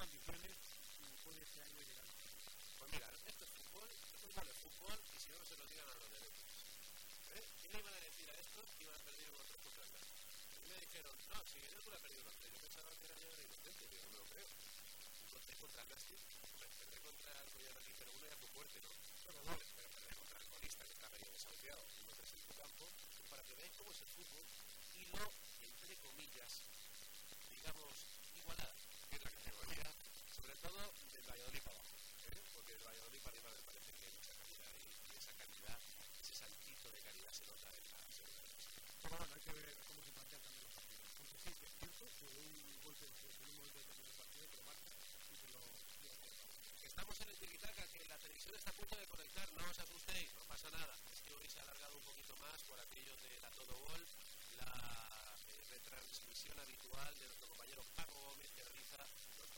condiciones y puede este año llegar a Pues mira, esto es fútbol, fútbol es fútbol, y si no, no se lo digan a los derechos. ¿Eh? ¿Qué le iban a decir a estos que iban a perder unos tres contra el mí me dijeron, no, si yo no he perdido los tres, yo pensaba que era yo era inocente, pero no lo creo. Un tres contra el pues perder contra el Royal aquí, pero uno ya fue fuerte, ¿no? Pero vale, pero perder contra el colista que está medio desahuciado, uno tres en tu campo, pues para que veáis cómo es el fútbol y lo, entre comillas, digamos, igualada, que es la categoría, sobre todo del Valladolid para abajo. ¿eh? Porque del Valladolid para arriba me parece que hay mucha calidad y, y esa calidad, ese saltito de calidad se nota en la segunda bueno, hay que ver cómo se plantean también los partidos. Porque sí, que es cierto que un golpe en un momento determinado del partido te lo marca y te lo... Estamos en el Tiquitaca, que la televisión está a punto de conectar, no os asustéis, no pasa nada. Es que hoy se ha alargado un poquito más por aquello de la Todo Gol, la eh, retransmisión habitual de nuestro compañero Paco Gómez, que realiza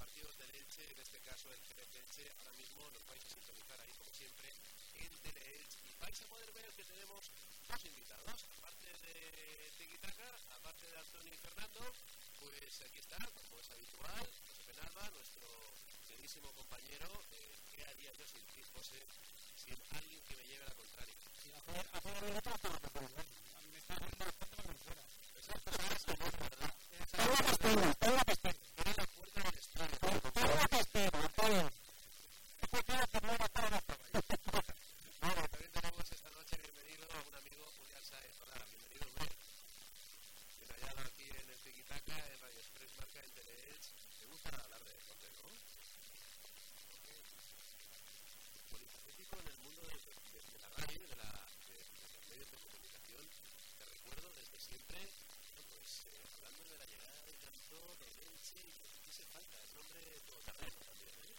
partidos del Elche, en este caso el de Elche. Ahora mismo nos vais a sintonizar ahí, como siempre, en Teleelch y vais a poder ver que tenemos dos invitados, aparte de Tiquitaca, aparte de Antonio y Fernando, pues aquí está, como es habitual, José Penalba, nuestro queridísimo compañero, eh, ¿qué haría yo sin ti, José? Sin alguien que me lleve a la contraria. Sí, hacer el otro. Me está bastante la. Exacto, no es verdad. La pestera. Eres la puerta del estudio. Tengo la pestera, Antonio. Esto quiero que no me para la Bueno, también tenemos esta noche bienvenido a un amigo, Julián Saez. Hola, bienvenido, Julián. Bien hallado aquí en el Tiquitaca, en Radio Express Marca, en Teleelch. Me gusta hablar de deporte, ¿no? Polifacético en el mundo de, de, de la radio, de, la, de, de los medios de comunicación. Te recuerdo desde siempre, bueno, pues eh, hablando de la llegada de Cantón, de Elche, ¿qué se falta? El nombre todoterreno también, ¿eh?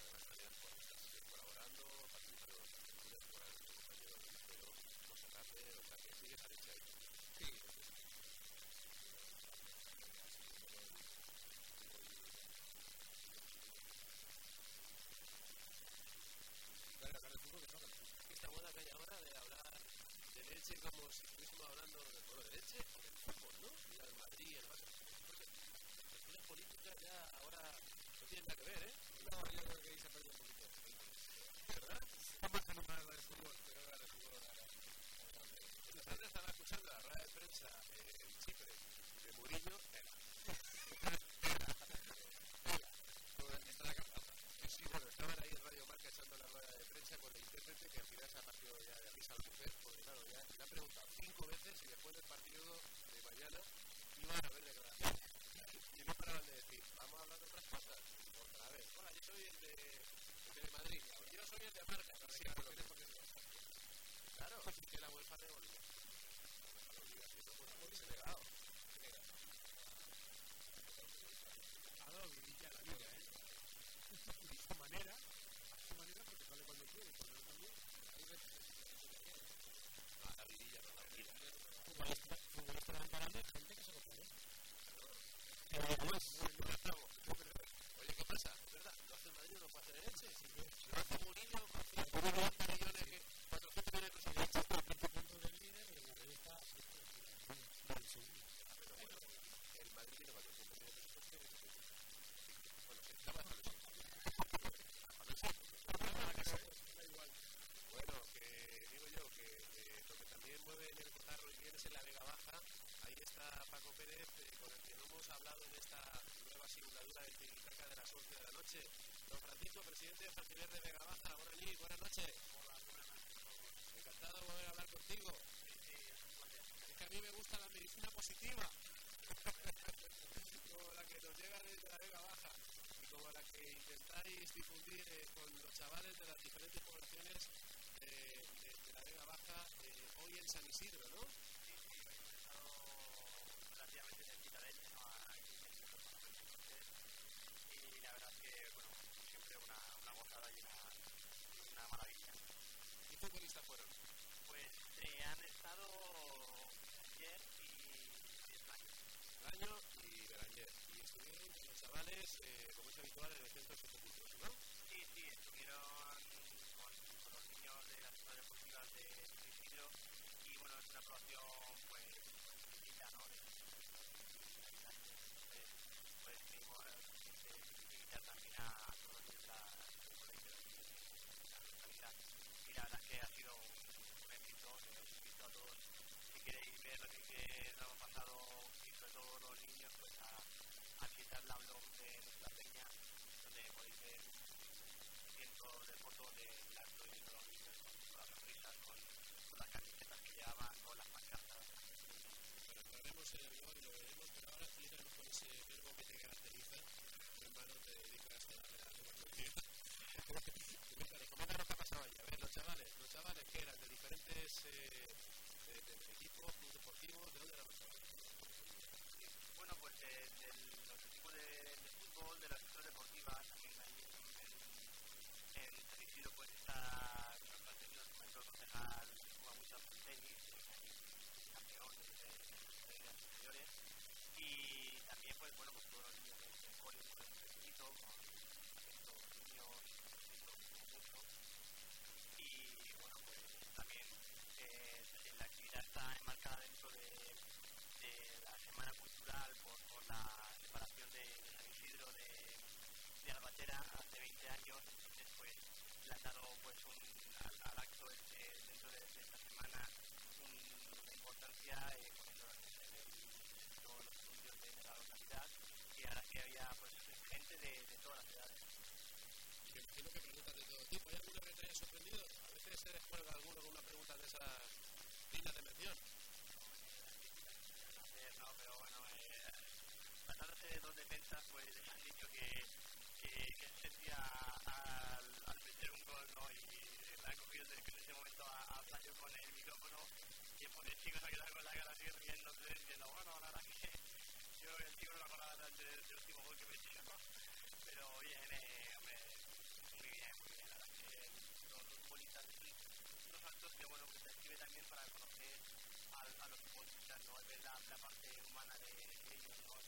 además también por estar colaborando, participando en las tertulias con nuestro compañero Pedro Monserrate, o sea que sigue esa leche ahí. Sí. Que hay ahora de hablar de leche como si estuviésemos hablando de, bueno, de leche o del fútbol, ¿no? Ir al Madrid, el. Porque las tertulias políticas ya ahora no tienen nada que ver, ¿eh? No, yo creo que ahí se ha perdido un poquito. ¿Verdad? Estamos en una de fútbol. Pero ahora el fútbol ahora. Esta tarde estaba escuchando la rueda de prensa eh, en Chipre de Mourinho. Era. Sí, bueno, estaban ahí en Radio Marca echando la rueda de prensa con el intérprete que al final se ha partido ya de risa al mujer, porque claro, ya le han preguntado cinco veces si después del partido de mañana iban a haber declaraciones. Y no paraban de decir, vamos a hablar de otras cosas. Otra vez, hola, yo soy el de, el de Madrid, yo soy el de Marca. Pero sí, por lo que Claro, que la UEFA de obliga. que nos hemos pasado, y sobre todo los niños, pues a, a visitar la blog de nuestra peña, donde podéis ver cientos de fotos de la de los niños con todas las risas, con, con las camisetas que llevaban, con las pancartas. Bueno, lo haremos en el blog y lo veremos, pero ahora explícanos con ese verbo que te caracteriza, tu hermano te dedicas a la juventud. Coméntanos qué ha pasado allí. A ver, los chavales, los chavales que eran de diferentes... Eh, de, de, de equipos, clubes deportivos, ¿de dónde la Bueno, pues eh, de los equipos de, de, fútbol, de las cosas deportivas, aquí en, en, en Tricilo pues está los contenidos como el concejal juega mucho al tenis, campeón de las anteriores, y también pues bueno, pues todos los niños del colegio, con el con dentro de, la Semana Cultural por, la separación de, San Isidro de, de, Albatera hace 20 años, entonces pues le han dado pues al, acto este, dentro de, esta semana un, una importancia eh, con los, los estudios de, la localidad y ahora que había pues gente de, todas las ciudades. Yo entiendo que preguntas de todo tipo. ¿Hay alguno que te haya sorprendido? A veces se descuelga alguno con una pregunta de esas dignas de mención. sé dónde pensar, pues han dicho que, que, que al, al, meter un gol ¿no? y la ha cogido en ese momento a, a con el micrófono y el pobre chico se ha quedado con la cara así riéndose, diciendo, bueno, la verdad que yo el chico no me acordaba tanto del, del este último gol que me pero bien, hombre, muy bien, muy bien, la verdad que los futbolistas unos actos que bueno, que se escribe también para conocer a, los futbolistas, ¿no? ver la, la parte humana de, de ellos, ¿no?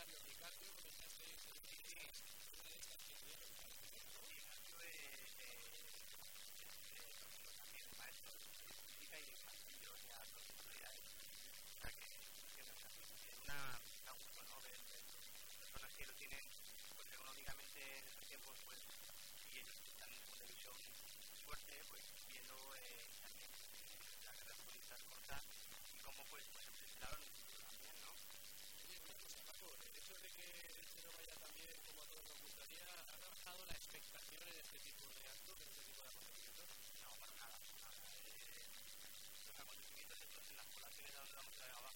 Una de estas que y que lo pues en tiempos pues y ellos están una fuerte pues viendo las y cómo pues pues empezaron hecho de que se no vaya tan bien como a todos nos gustaría, ¿ha bajado la expectación en este tipo de actos, en este tipo de acontecimientos? No, para nada. Para nada. Eh, eh los acontecimientos estos en las poblaciones donde vamos a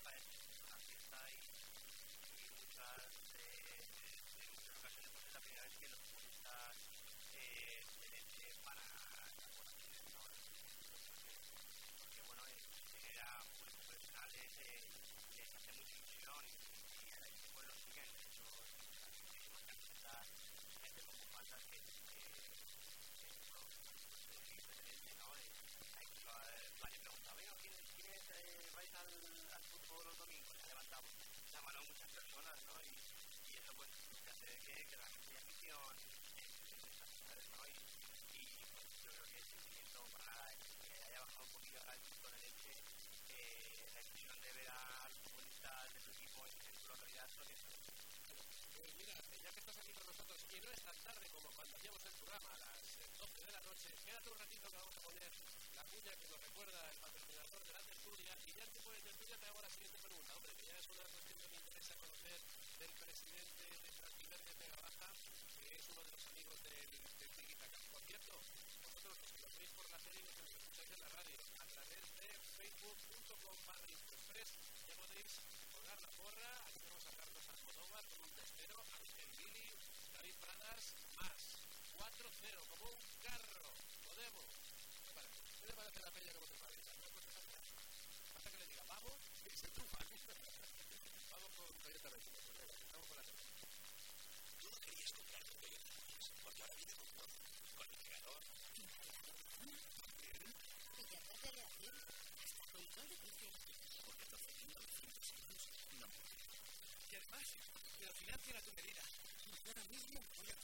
que, que en, en estas ciudades, ¿no? Y, y pues, yo creo que el sentimiento para que haya bajado un poquito ahora el de leche, eh, la ilusión de ver a los futbolistas de su equipo en, su localidad, lo que es. Pues mira, ya que estás aquí con nosotros y no es tan tarde como cuando hacíamos el programa a las 12 de la noche, quédate un ratito que vamos a poner la cuña que nos recuerda el patrocinador de la tertulia y ya antes de tertulia te hago la siguiente pregunta, hombre, que ya es una cuestión que me interesa conocer del presidente de Tranquiler de Pega Baja, que es uno de los amigos del, del Tiki-Taka. Por cierto, vosotros los que lo veis por la tele y los que lo escucháis en la radio, a través de facebook.com barra Express, ya podéis colgar la porra, aquí tenemos a Carlos Almodóvar con un testero, a Miguel Billy, David Pradas, más. 4-0, como un carro. Podemos. ¿Qué parece? ¿Qué le parece la peña como se parece? Basta que le diga, vamos, y se tumban. vamos con Toyota México. Vamos con la tercera. Tú no querías comprar tu Toyota porque ahora viene con el cargador. Villarreal de Reacción, hasta control de crucero. Porque te ofrecen 900 euros, no Y que lo financia a tu medida. Y ahora mismo voy a.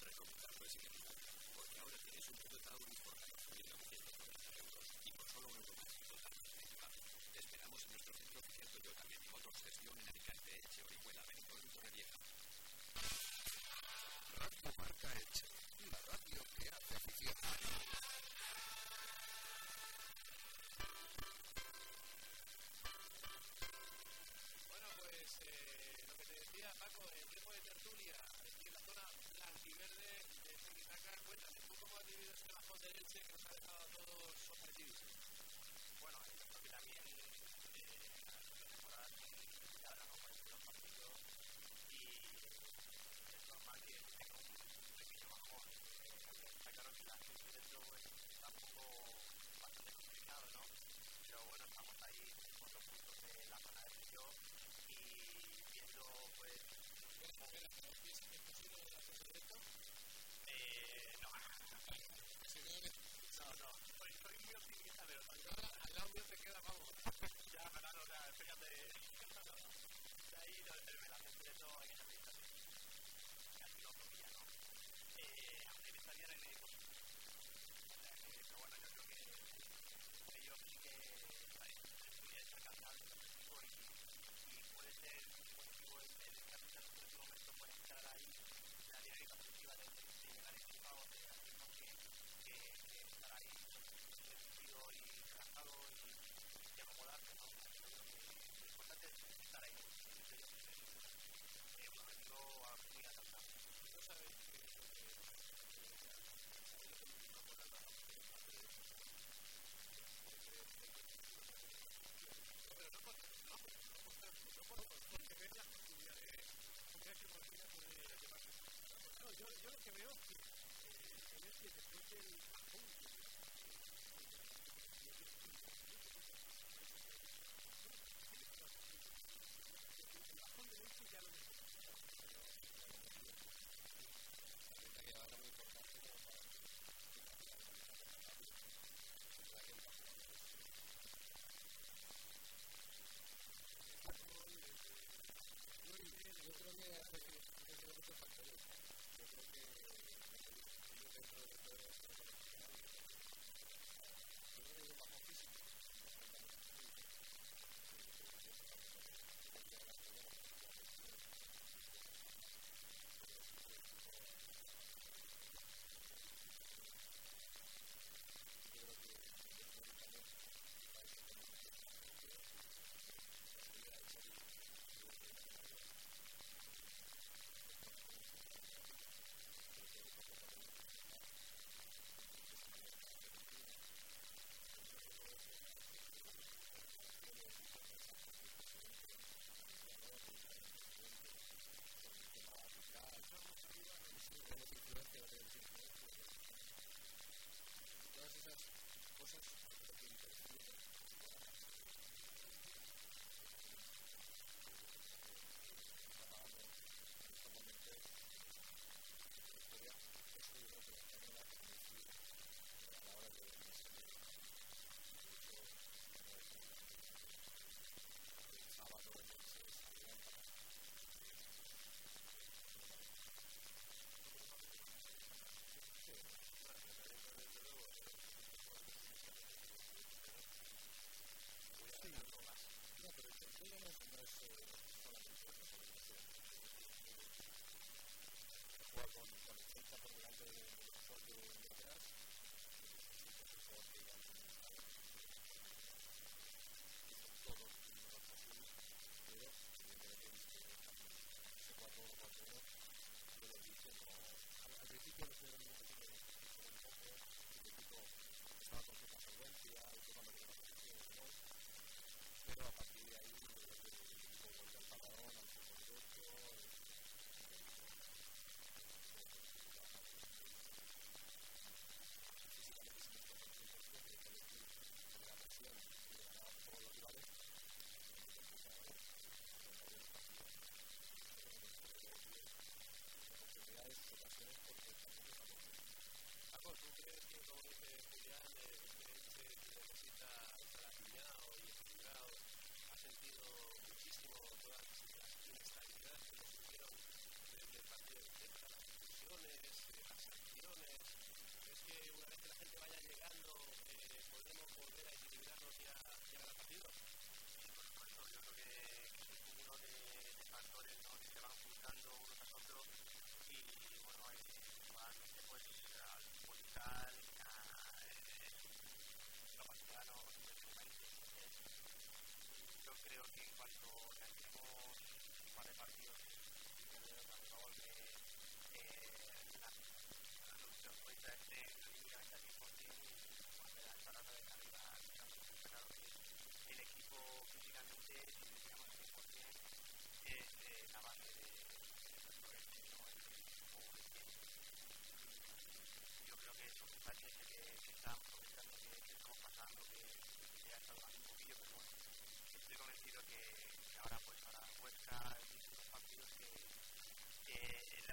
Recomendarlo es inequívoco, porque ahora tienes un Toyota Auris por 14.990 euros y por solo un más totalmente privado. Te esperamos en nuestro centro oficial Toyota Gestión en Alicante, Orihuela, y. Radio Marca Elche, la radio que hace afición. pero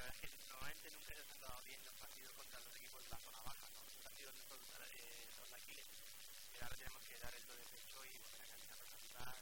verdad es que normalmente nunca se han dado bien los partidos contra los equipos de la zona baja, ¿no? Eh, los partidos nuestros eh, son de Aquiles. Y ahora tenemos que dar el do de pecho y volver a caminar a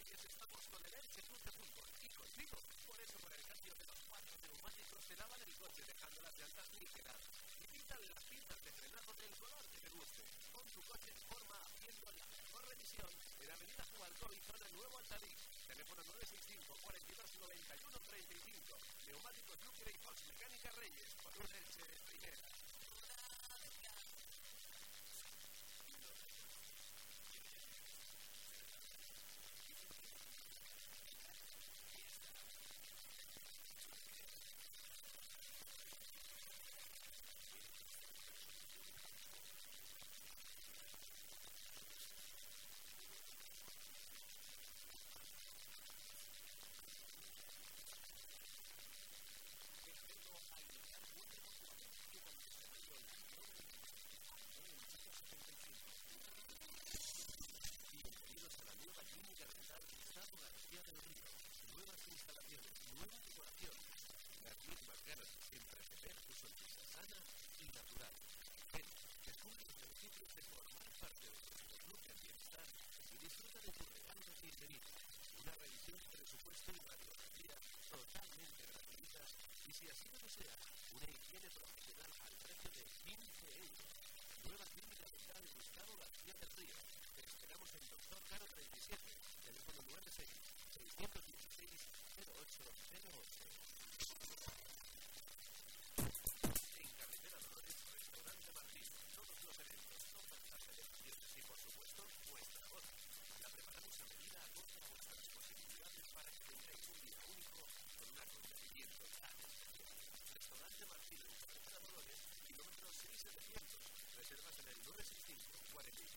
reyes estamos con el Elche Cruz Fútbol, chicos, chicos. Por eso, con el cambio de los cuatro neumáticos, se lavan el coche dejando las llantas ligeras. Y quitan las pintas de frenado del color que te guste. Con tu coche en forma, haciendo la mejor revisión en la Avenida Jubalcó y zona Nuevo Altadí. Teléfono 965 42 91 35. Neumáticos y Fox Mecánica Reyes, con un Elche de primera. 7, teléfono 96 0808. En Carretera Dolores, Restaurante todos los eventos, todas las celebraciones y, por supuesto, vuestra. La preparamos a medida un día único con. Restaurante Martín en Carretera Dolores, kilómetro 6700. Reservas en el 965 45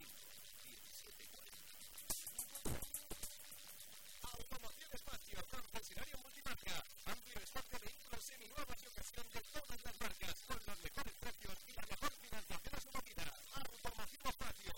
Automoción Espacio, concesionario multimarca, amplio stock de vehículos seminuevos y ocasión de todas las marcas, con los mejores precios y la mejor financiación asumida. Automoción Espacio,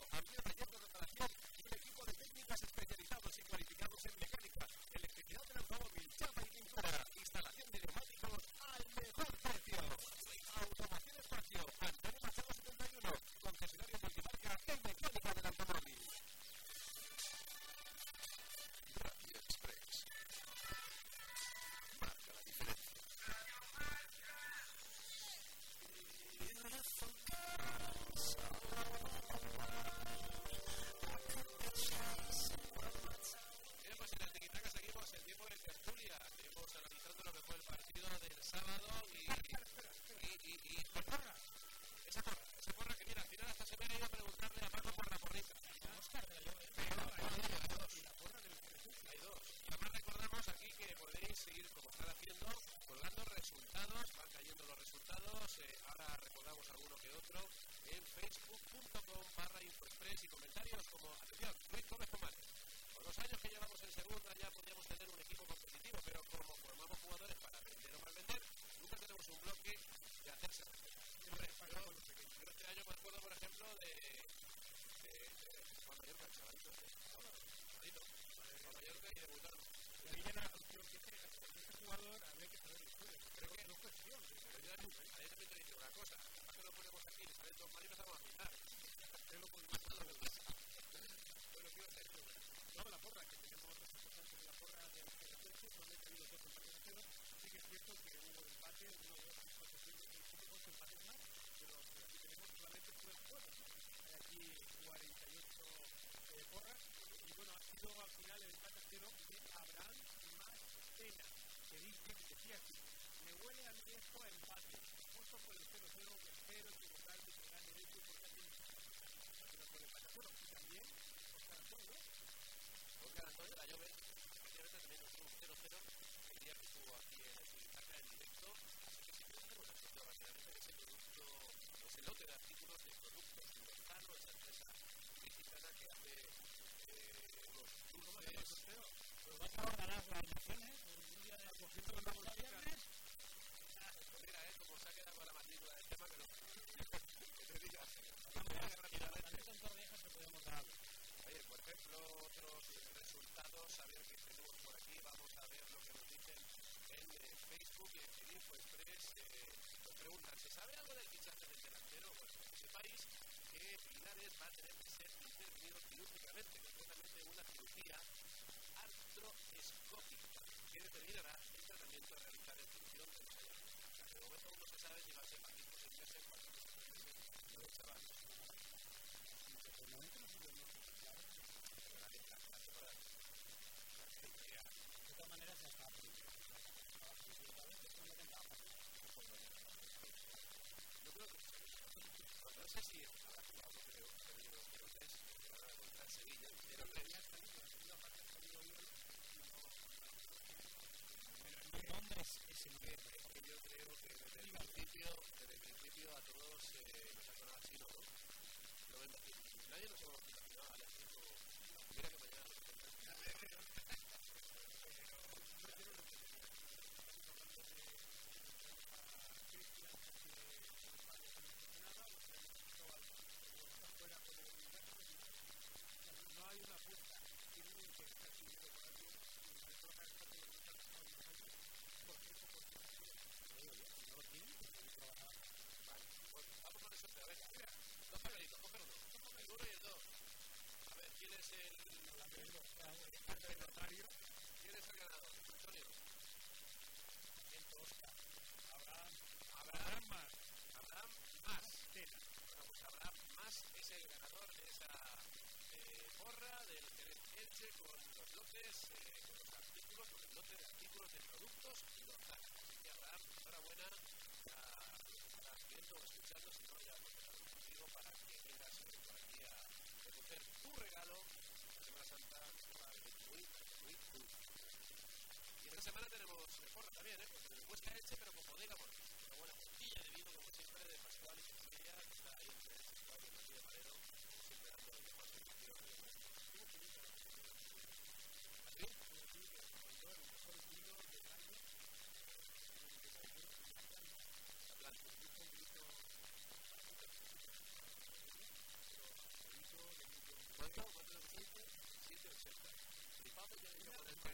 vamos yo por el tren.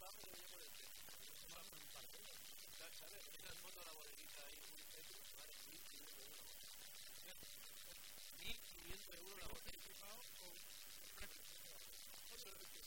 Vamos por el tren. Vamos en paralelo. ¿Sabes? Moto la bodeguita ahí, un metro, vale, 1.500 euros la 1.500 euros la botella. Equipado con... Es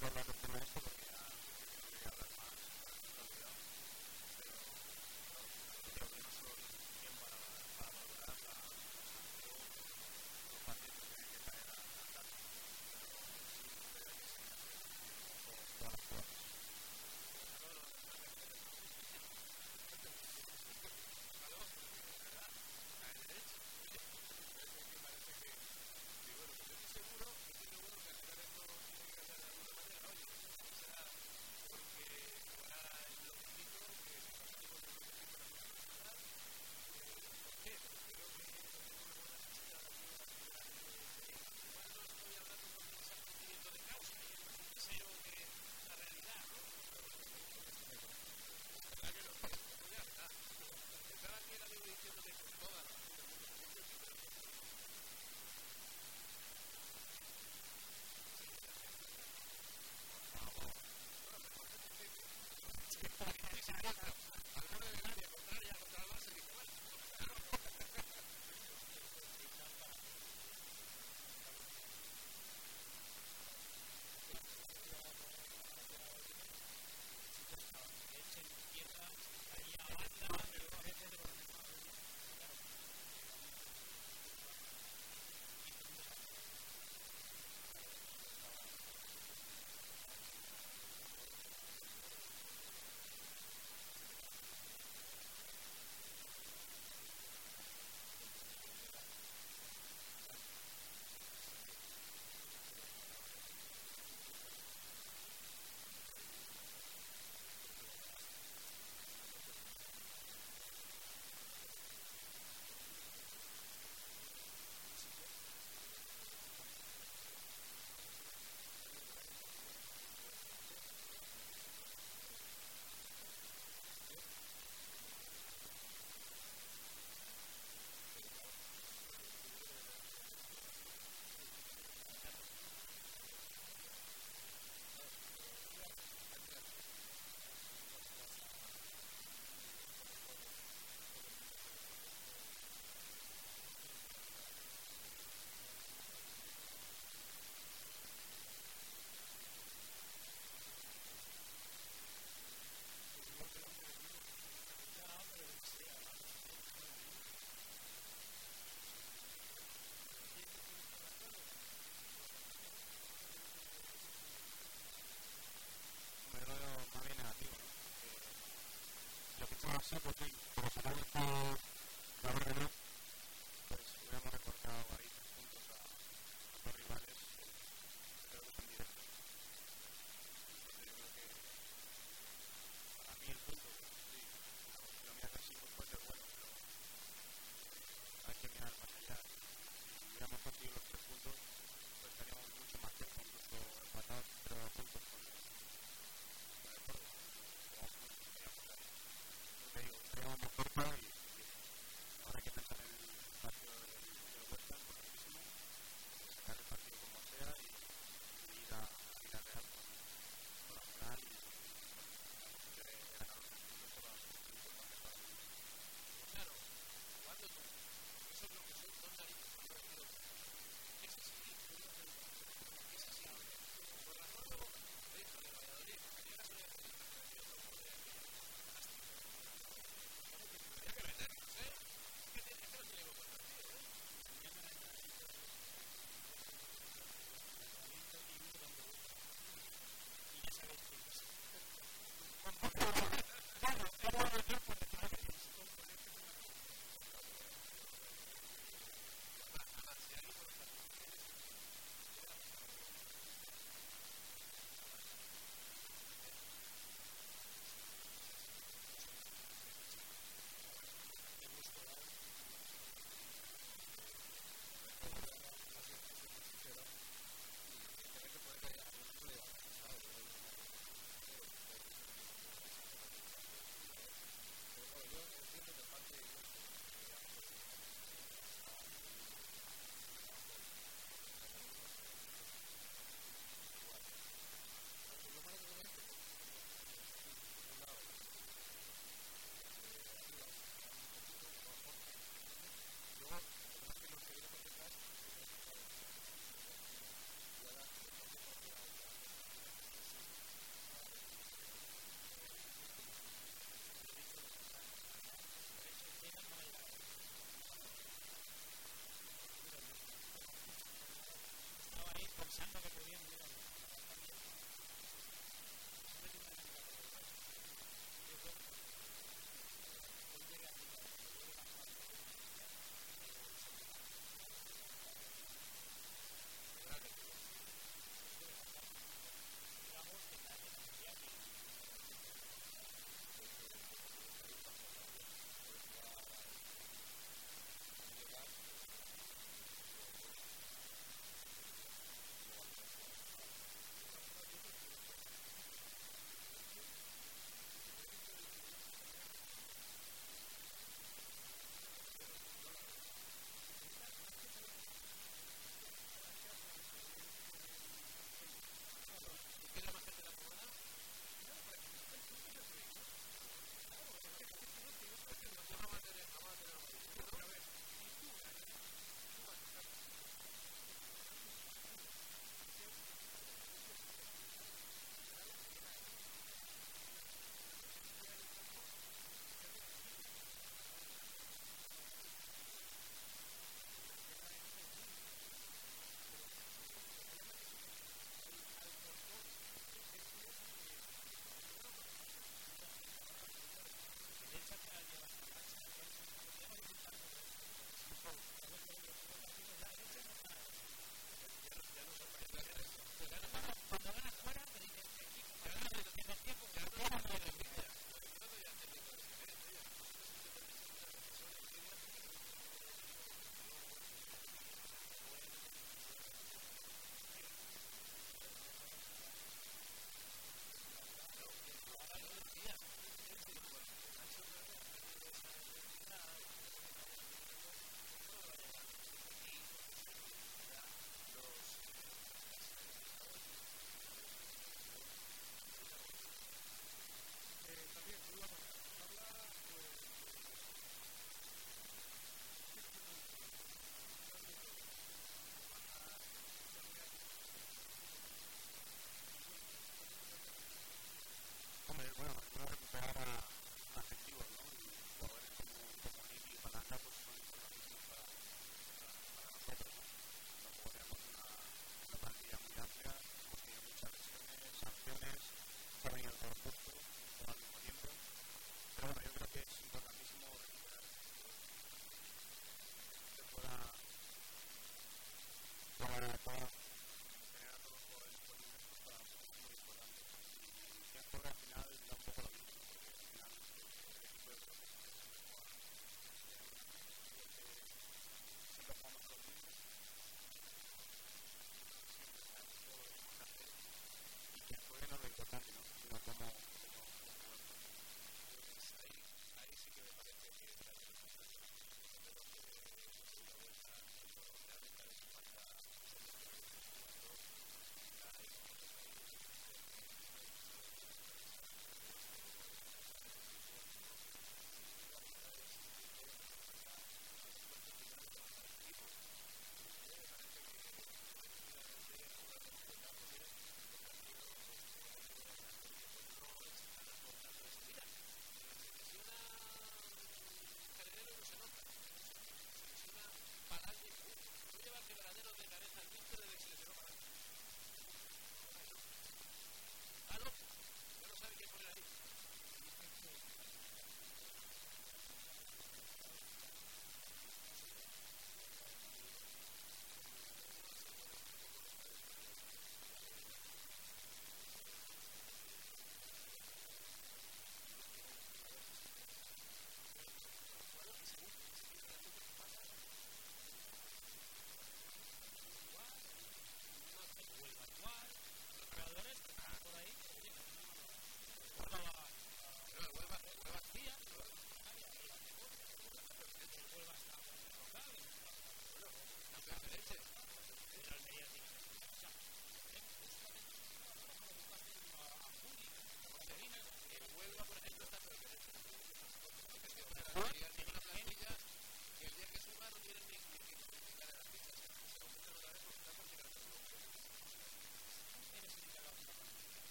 Pues Sí, pues sí, que la Renault,